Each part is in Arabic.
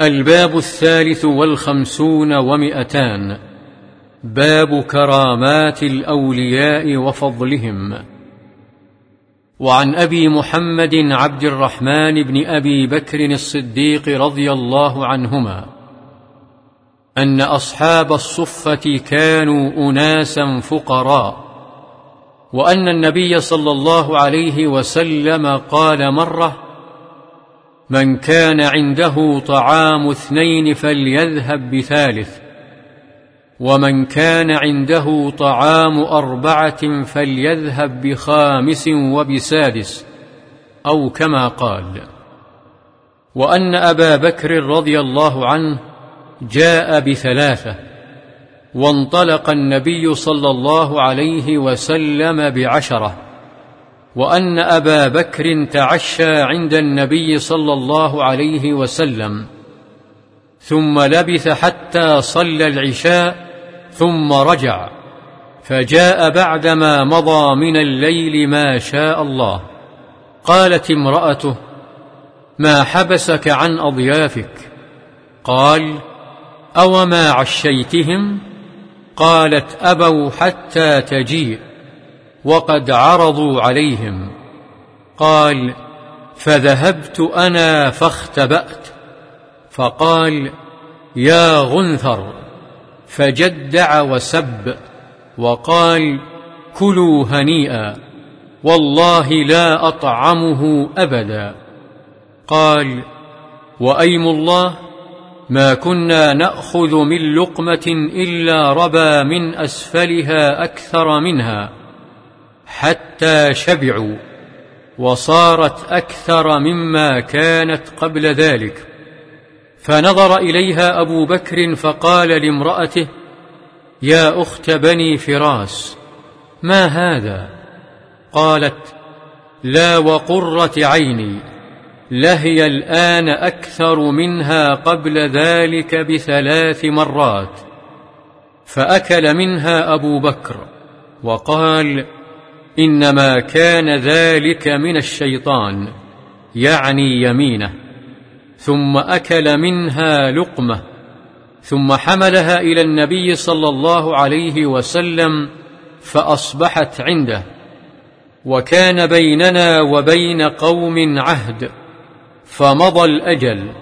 الباب الثالث والخمسون ومئتان. باب كرامات الأولياء وفضلهم. وعن أبي محمد عبد الرحمن بن أبي بكر الصديق رضي الله عنهما أن أصحاب الصفة كانوا اناسا فقراء وأن النبي صلى الله عليه وسلم قال مرة من كان عنده طعام اثنين فليذهب بثالث. ومن كان عنده طعام أربعة فليذهب بخامس وبسادس أو كما قال. وأن أبا بكر رضي الله عنه جاء بثلاثة وانطلق النبي صلى الله عليه وسلم بعشرة. وأن أبا بكر تعشى عند النبي صلى الله عليه وسلم ثم لبث حتى صلى العشاء ثم رجع فجاء بعدما مضى من الليل ما شاء الله. قالت امرأته ما حبسك عن أضيافك؟ قال اوما عشيتهم؟ قالت أبوا حتى تجيء. وقد عرضوا عليهم. قال فذهبت أنا فاختبأت. فقال يا غنثر فجدع وسب. وقال كلوا هنيئا والله لا أطعمه أبدا. قال وأيم الله ما كنا نأخذ من لقمة إلا ربى من أسفلها أكثر منها. حتى شبعوا وصارت أكثر مما كانت قبل ذلك. فنظر إليها أبو بكر فقال لامرأته يا أخت بني فراس ما هذا؟ قالت لا وقرة عيني لهي الآن أكثر منها قبل ذلك بثلاث مرات. فأكل منها أبو بكر وقال إنما كان ذلك من الشيطان يعني يمينه ثم أكل منها لقمة ثم حملها إلى النبي صلى الله عليه وسلم فأصبحت عنده وكان بيننا وبين قوم عهد فمضى الأجل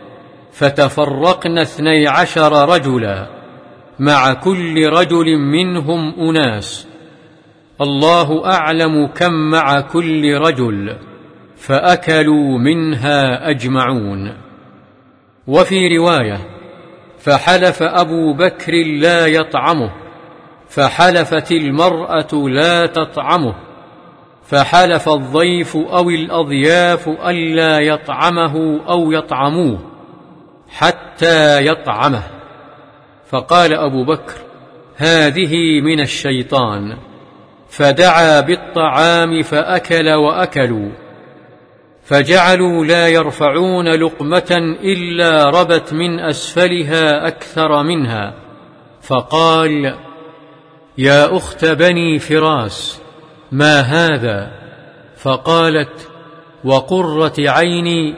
فتفرقنا اثني عشر رجلا مع كل رجل منهم أناس. الله أعلم كم مع كل رجل فأكلوا منها أجمعون. وفي رواية فحلف أبو بكر لا يطعمه فحلفت المرأة لا تطعمه فحلف الضيف أو الأضياف ألا يطعمه أو يطعموه حتى يطعمه. فقال أبو بكر هذه من الشيطان. فدعا بالطعام فأكل وأكلوا. فجعلوا لا يرفعون لقمة إلا ربت من أسفلها أكثر منها. فقال يا أخت بني فراس ما هذا؟ فقالت وقره عيني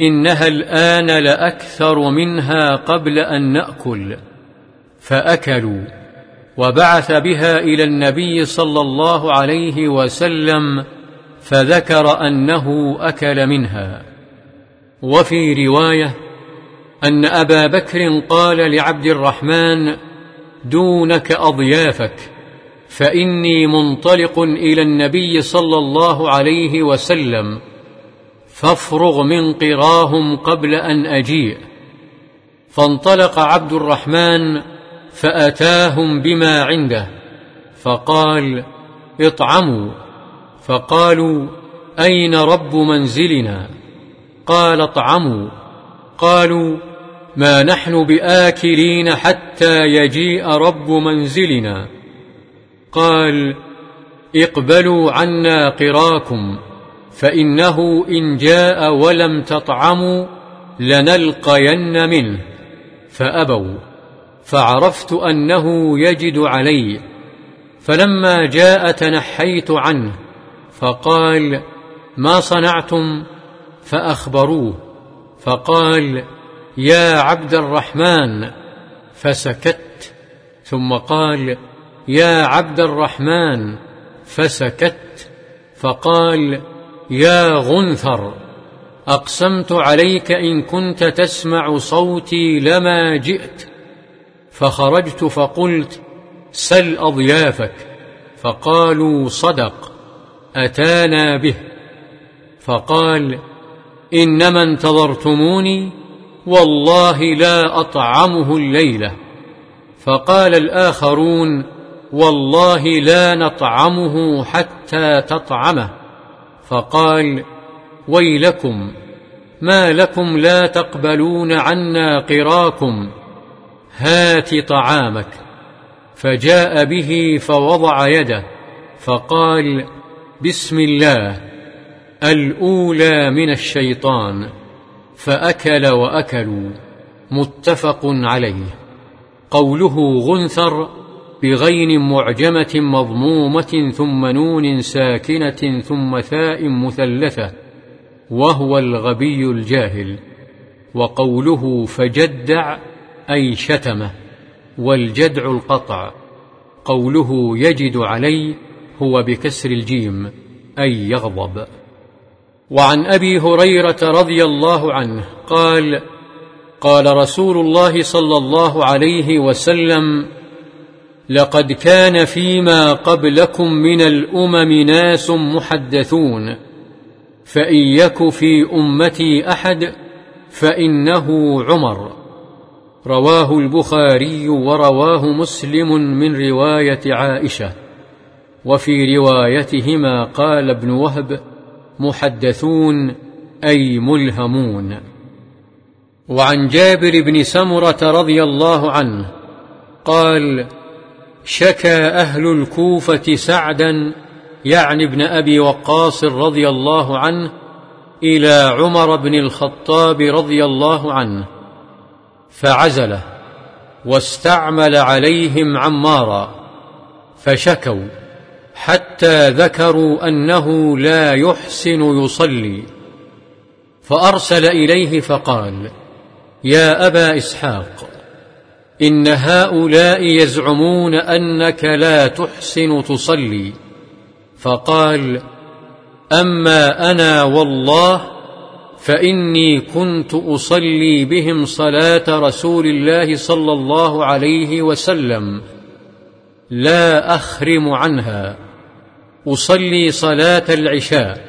إنها الآن لأكثر منها قبل أن نأكل. فأكلوا. وبعث بها إلى النبي صلى الله عليه وسلم فذكر أنه أكل منها. وفي رواية أن أبا بكر قال لعبد الرحمن دونك أضيافك فإني منطلق إلى النبي صلى الله عليه وسلم فافرغ من قراهم قبل أن أجيء. فانطلق عبد الرحمن فأتاهم بما عنده. فقال اطعموا. فقالوا أين رب منزلنا؟ قال اطعموا. قالوا ما نحن بآكلين حتى يجيء رب منزلنا. قال اقبلوا عنا قراكم فإنه إن جاء ولم تطعموا لنلقين منه. فأبوا. فعرفت أنه يجد علي فلما جاء تنحيت عنه فقال ما صنعتم؟ فأخبروه فقال يا عبد الرحمن. فسكت ثم قال يا عبد الرحمن. فسكت فقال يا غنثر أقسمت عليك إن كنت تسمع صوتي لما جئت. فخرجت فقلت سل أضيافك فقالوا صدق أتانا به فقال إنما انتظرتموني والله لا أطعمه الليلة فقال الآخرون والله لا نطعمه حتى تطعمه فقال ويلكم ما لكم لا تقبلون عنا قراكم هات طعامك. فجاء به فوضع يده فقال بسم الله الأولى من الشيطان. فأكل وأكلوا متفق عليه. قوله غنثر بغين معجمة مضمومة ثم نون ساكنة ثم ثاء مثلثة وهو الغبي الجاهل. وقوله فجدع أي شتمه والجدع القطع قوله يجد علي هو بكسر الجيم أي يغضب. وعن أبي هريرة رضي الله عنه قال قال رسول الله صلى الله عليه وسلم لقد كان فيما قبلكم من الأمم ناس محدثون فإن يك في أمتي أحد فإنه عمر. رواه البخاري ورواه مسلم من رواية عائشة. وفي روايتهما قال ابن وهب محدثون أي ملهمون. وعن جابر بن سمرة رضي الله عنه قال شكى أهل الكوفة سعدا يعني ابن أبي وقاص رضي الله عنه إلى عمر بن الخطاب رضي الله عنه. فعزله واستعمل عليهم عمارا فشكوا حتى ذكروا أنه لا يحسن يصلي فأرسل إليه فقال يا أبا إسحاق إن هؤلاء يزعمون أنك لا تحسن تصلي. فقال أما أنا والله فإني كنت أصلي بهم صلاة رسول الله صلى الله عليه وسلم لا أخرم عنها. أصلي صلاة العشاء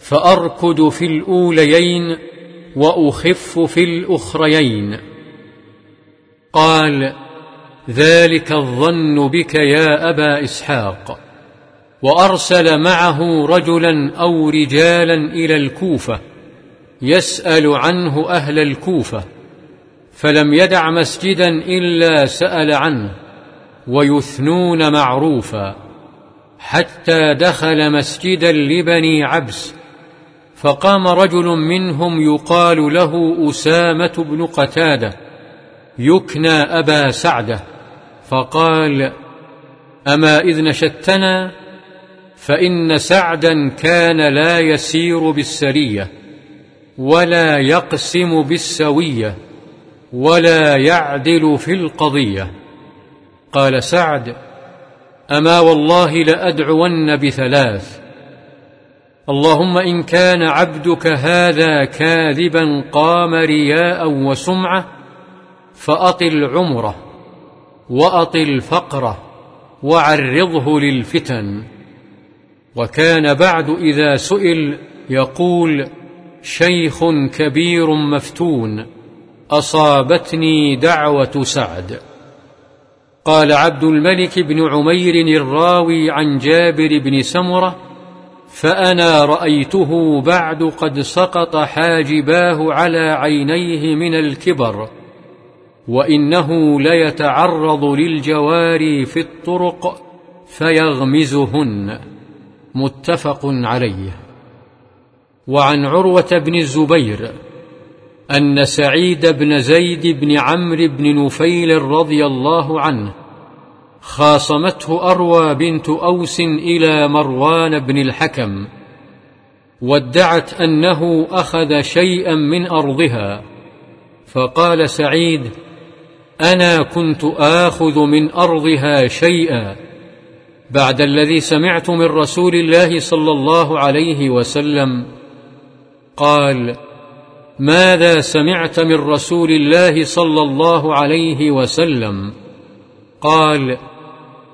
فأركض في الأوليين وأخف في الأخريين. قال ذلك الظن بك يا أبا إسحاق وأرسل معه رجلا أو رجالا إلى الكوفة. يسأل عنه أهل الكوفة فلم يدع مسجدا إلا سأل عنه ويثنون معروفا حتى دخل مسجدا لبني عبس فقام رجل منهم يقال له أسامة بن قتادة يكنى أبا سعدة فقال أما إذ نشدتنا فإن سعدا كان لا يسير بالسرية. ولا يقسم بالسوية ولا يعدل في القضية. قال سعد أما والله لأدعون بثلاث. اللهم إن كان عبدك هذا كاذبا قام رياء وسمعة فأطل عمره وأطل فقره وعرضه للفتن. وكان بعد إذا سئل يقول شيخ كبير مفتون أصابتني دعوة سعد. قال عبد الملك بن عمير الراوي عن جابر بن سمرة فأنا رأيته بعد قد سقط حاجباه على عينيه من الكبر وإنه ليتعرض للجواري في الطرق فيغمزهن. متفق عليه. وعن عروة بن الزبير أن سعيد بن زيد بن عمرو بن نفيل رضي الله عنه خاصمته أروى بنت أوس إلى مروان بن الحكم وادعت أنه أخذ شيئا من أرضها فقال سعيد أنا كنت آخذ من أرضها شيئا بعد الذي سمعت من رسول الله صلى الله عليه وسلم قال ماذا سمعت من رسول الله صلى الله عليه وسلم؟ قال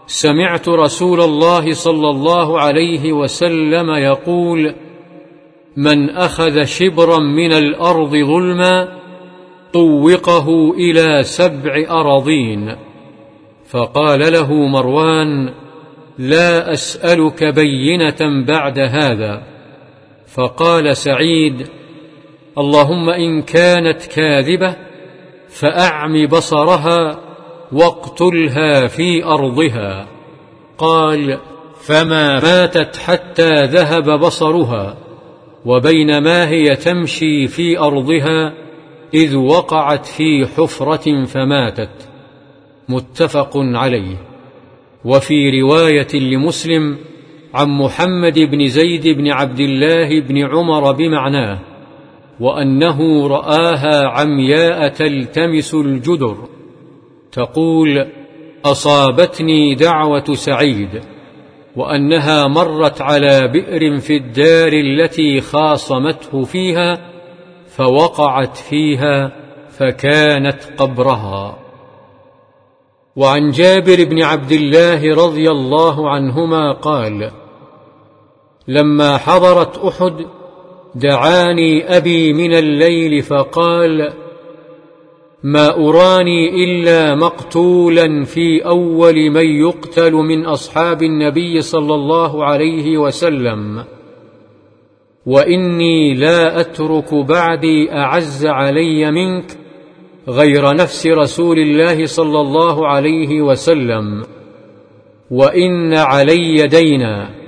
سمعت رسول الله صلى الله عليه وسلم يقول من أخذ شبرا من الأرض ظلما طوقه إلى سبع أراضين. فقال له مروان لا أسألك بينة بعد هذا. فقال سعيد اللهم إن كانت كاذبة فأعم بصرها واقتلها في أرضها. قال فما ماتت حتى ذهب بصرها وبينما هي تمشي في أرضها إذ وقعت في حفرة فماتت. متفق عليه. وفي رواية لمسلم عن محمد بن زيد بن عبد الله بن عمر بمعناه وأنه رآها عمياء تلتمس الجدر تقول أصابتني دعوة سعيد وأنها مرت على بئر في الدار التي خاصمته فيها فوقعت فيها فكانت قبرها. وعن جابر بن عبد الله رضي الله عنهما قال لما حضرت أحد دعاني أبي من الليل فقال ما أراني إلا مقتولا في أول من يقتل من أصحاب النبي صلى الله عليه وسلم وإني لا أترك بعدي أعز علي منك غير نفس رسول الله صلى الله عليه وسلم وإن علي دينا.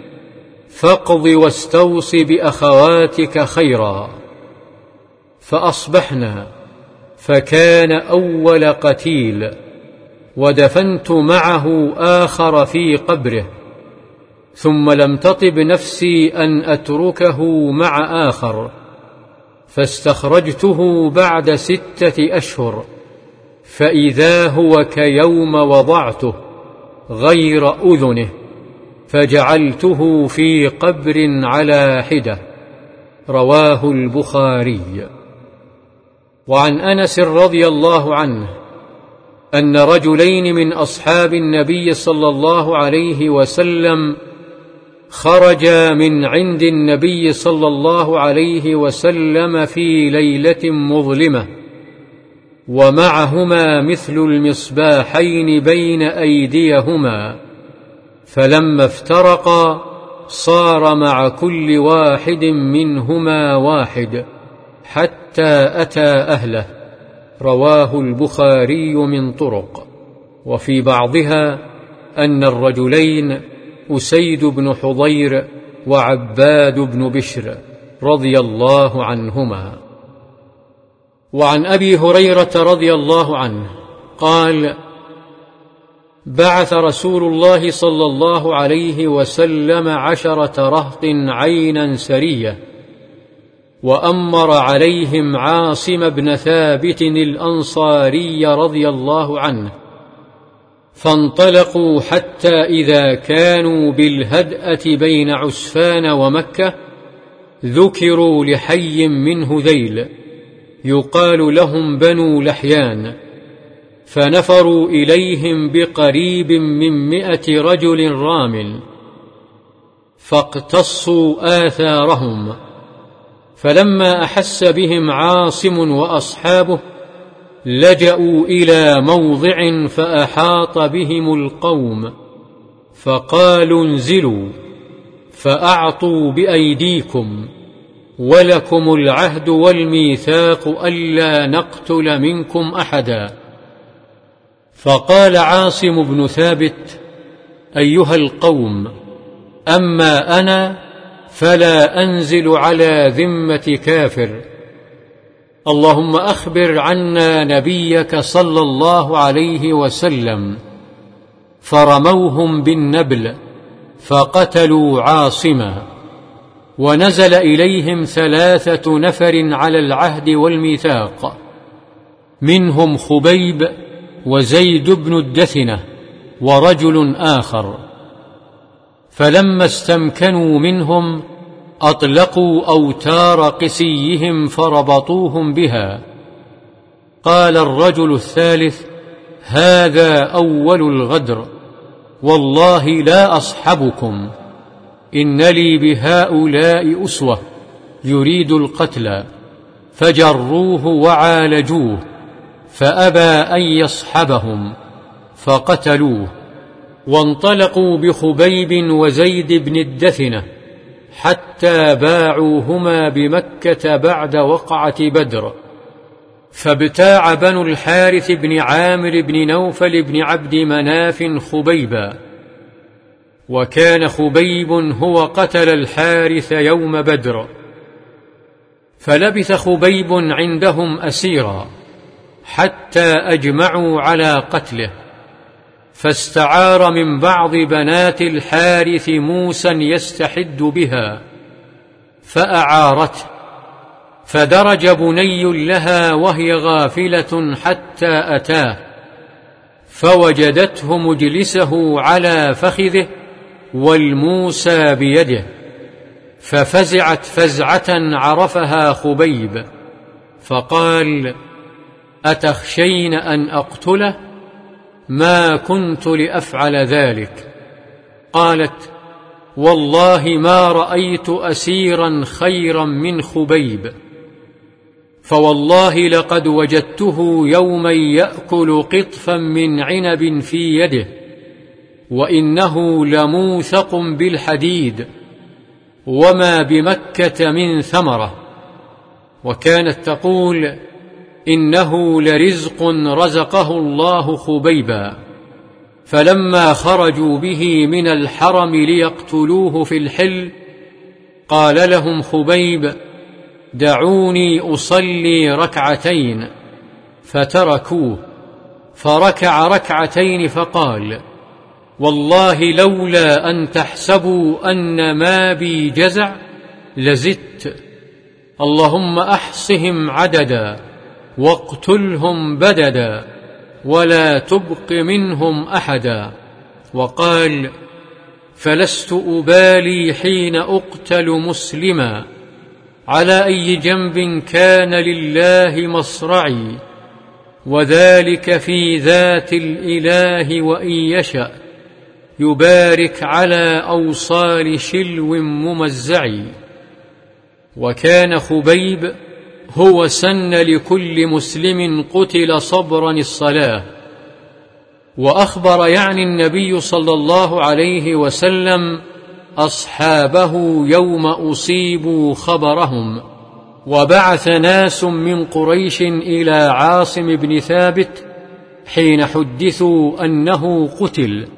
فاقض واستوص بأخواتك خيرا. فأصبحنا فكان أول قتيل ودفنت معه آخر في قبره. ثم لم تطب نفسي أن أتركه مع آخر فاستخرجته بعد ستة أشهر. فإذا هو كيوم وضعته غير أذنه. فجعلته في قبر على حدة رواه البخاري. وعن أنس رضي الله عنه أن رجلين من أصحاب النبي صلى الله عليه وسلم خرجا من عند النبي صلى الله عليه وسلم في ليلة مظلمة ومعهما مثل المصباحين بين أيديهما. فلما افترقا صار مع كل واحد منهما واحد حتى أتى أهله. رواه البخاري من طرق. وفي بعضها أن الرجلين أسيد بن حضير وعباد بن بشر رضي الله عنهما. وعن أبي هريرة رضي الله عنه قال بعث رسول الله صلى الله عليه وسلم عشرة رهط عينا سرية وأمر عليهم عاصم بن ثابت الأنصاري رضي الله عنه فانطلقوا حتى إذا كانوا بالهدأة بين عسفان ومكة ذكروا لحي من هذيل يقال لهم بنو لحيان. فنفروا إليهم بقريب من مئة رجل رام فاقتصوا آثارهم فلما أحس بهم عاصم وأصحابه لجأوا إلى موضع فأحاط بهم القوم فقالوا انزلوا فأعطوا بأيديكم ولكم العهد والميثاق ألا نقتل منكم أحدا. فقال عاصم بن ثابت أيها القوم أما أنا فلا أنزل على ذمة كافر. اللهم أخبر عنا نبيك صلى الله عليه وسلم. فرموهم بالنبل فقتلوا عاصما. ونزل إليهم ثلاثة نفر على العهد والميثاق. منهم خبيب وزيد بن الدثنة ورجل آخر. فلما استمكنوا منهم أطلقوا أوتار قسيهم فربطوهم بها. قال الرجل الثالث هذا أول الغدر والله لا أصحبكم إن لي بهؤلاء أسوة يريد القتل فجروه وعالجوه. فأبى أن يصحبهم فقتلوه وانطلقوا بخبيب وزيد بن الدثنة حتى باعوهما بمكة بعد وقعة بدر. فابتاع بنو الحارث بن عامر بن نوفل بن عبد مناف خبيبا. وكان خبيب هو قتل الحارث يوم بدر. فلبث خبيب عندهم أسيرا. حتى أجمعوا على قتله فاستعار من بعض بنات الحارث موسى يستحد بها فأعارته فدرج بني لها وهي غافلة حتى أتاه فوجدته مجلسه على فخذه والموسى بيده ففزعت فزعة عرفها خبيب فقال أتخشين أن أقتله؟ ما كنت لأفعل ذلك. قالت والله ما رأيت أسيرا خيرا من خبيب. فوالله لقد وجدته يوما يأكل قطفا من عنب في يده وإنه لموثق بالحديد وما بمكة من ثمرة. وكانت تقول إنه لرزق رزقه الله خبيبا. فلما خرجوا به من الحرم ليقتلوه في الحل قال لهم خبيب دعوني أصلي ركعتين فتركوه فركع ركعتين فقال والله لولا أن تحسبوا أن ما بي جزع لزدت. اللهم أحصهم عددا واقتلهم بددا ولا تبق منهم أحدا وقال فلست أبالي حين أقتل مسلما على أي جنب كان لله مصرعي وذلك في ذات الإله وإن يشأ يبارك على أوصال شلو ممزع وكان خبيب هو سن لكل مسلم قتل صبرا الصلاة. وأخبر يعني النبي صلى الله عليه وسلم أصحابه يوم أصيبوا خبرهم وبعث ناس من قريش إلى عاصم بن ثابت حين حدثوا أنه قتل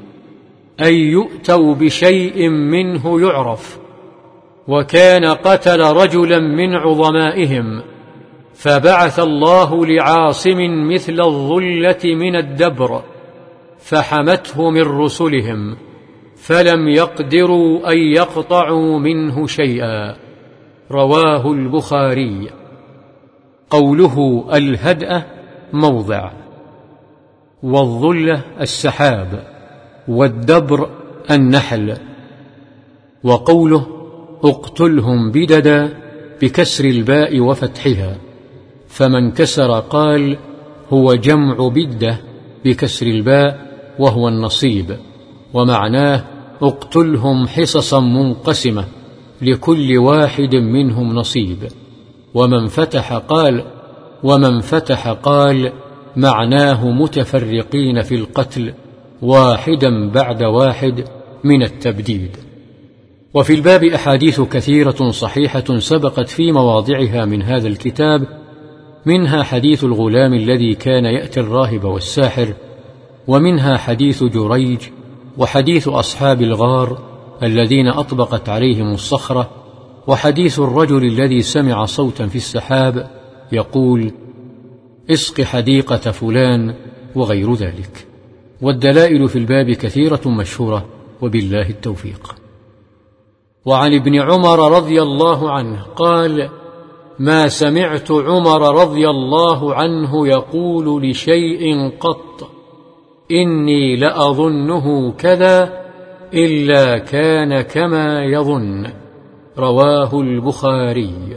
أن يؤتوا بشيء منه يعرف. وكان قتل رجلا من عظمائهم. فبعث الله لعاصم مثل الظلة من الدبر فحمته من رسلهم فلم يقدروا أن يقطعوا منه شيئا. رواه البخاري. قوله الهدأة موضع. والظلة السحاب والدبر النحل. وقوله اقتلهم بددا بكسر الباء وفتحها. فمن كسر قال هو جمع بدة بكسر الباء وهو النصيب ومعناه اقتلهم حصصا منقسمة لكل واحد منهم نصيب. ومن فتح قال ومن فتح قال معناه متفرقين في القتل واحدا بعد واحد من التبديد. وفي الباب أحاديث كثيرة صحيحة سبقت في مواضعها من هذا الكتاب منها حديث الغلام الذي كان يأتي الراهب والساحر ومنها حديث جريج وحديث أصحاب الغار الذين أطبقت عليهم الصخرة وحديث الرجل الذي سمع صوتا في السحاب يقول اسق حديقة فلان وغير ذلك والدلائل في الباب كثيرة مشهورة وبالله التوفيق. وعن ابن عمر رضي الله عنه قال ما سمعت عمر رضي الله عنه يقول لشيء قط إني لأظنه كذا إلا كان كما يظن رواه البخاري.